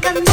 跟